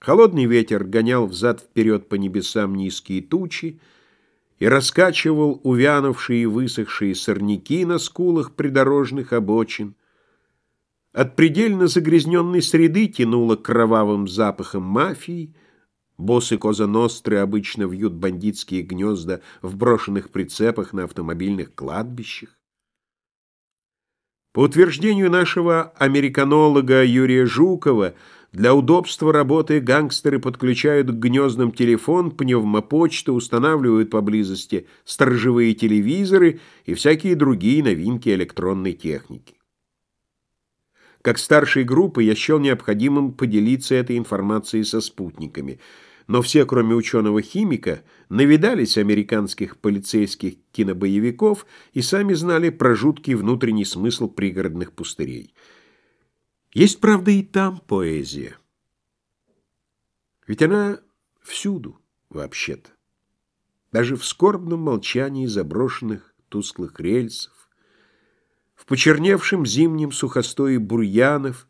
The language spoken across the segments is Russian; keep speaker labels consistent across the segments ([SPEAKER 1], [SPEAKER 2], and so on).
[SPEAKER 1] Холодный ветер гонял взад-вперед по небесам низкие тучи и раскачивал увянувшие и высохшие сорняки на скулах придорожных обочин. От предельно загрязненной среды тянуло кровавым запахом мафии, Боссы Коза Ностры обычно вьют бандитские гнезда в брошенных прицепах на автомобильных кладбищах. По утверждению нашего американолога Юрия Жукова, для удобства работы гангстеры подключают к гнездам телефон, пневмопочту, устанавливают поблизости сторожевые телевизоры и всякие другие новинки электронной техники. Как старшей группы я счел необходимым поделиться этой информацией со спутниками – но все, кроме ученого-химика, навидались американских полицейских кинобоевиков и сами знали про жуткий внутренний смысл пригородных пустырей. Есть, правда, и там поэзия. Ведь она всюду, вообще-то. Даже в скорбном молчании заброшенных тусклых рельсов, в почерневшем зимнем сухостое бурьянов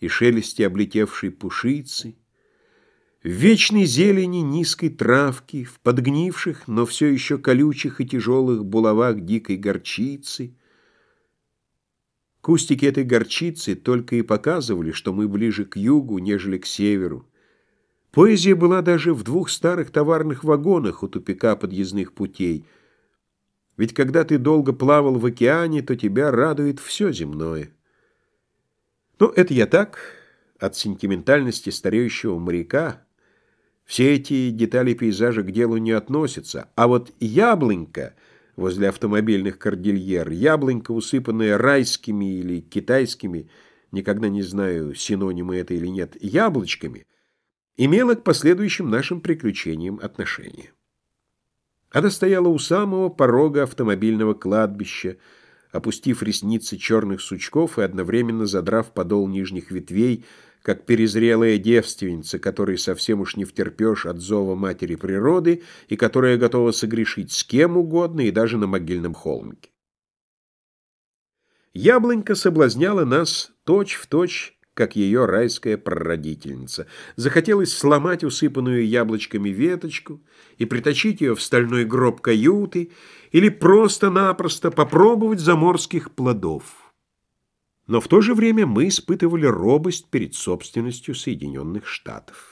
[SPEAKER 1] и шелесте облетевшей пушицы, в вечной зелени низкой травки, в подгнивших, но все еще колючих и тяжелых булавах дикой горчицы. Кустики этой горчицы только и показывали, что мы ближе к югу, нежели к северу. Поэзия была даже в двух старых товарных вагонах у тупика подъездных путей. Ведь когда ты долго плавал в океане, то тебя радует все земное. Но ну, это я так, от сентиментальности стареющего моряка, все эти детали пейзажа к делу не относятся, а вот яблонька возле автомобильных кордильер, яблонька, усыпанная райскими или китайскими, никогда не знаю, синонимы это или нет, яблочками, имела к последующим нашим приключениям отношение. Она стояла у самого порога автомобильного кладбища, опустив ресницы черных сучков и одновременно задрав подол нижних ветвей, как перезрелая девственница, которой совсем уж не втерпешь от зова матери природы и которая готова согрешить с кем угодно и даже на могильном холмике. Яблонька соблазняла нас точь-в-точь, точь, как ее райская прародительница. Захотелось сломать усыпанную яблочками веточку и притащить ее в стальной гроб каюты или просто-напросто попробовать заморских плодов. Но в то же время мы испытывали робость перед собственностью Соединенных Штатов.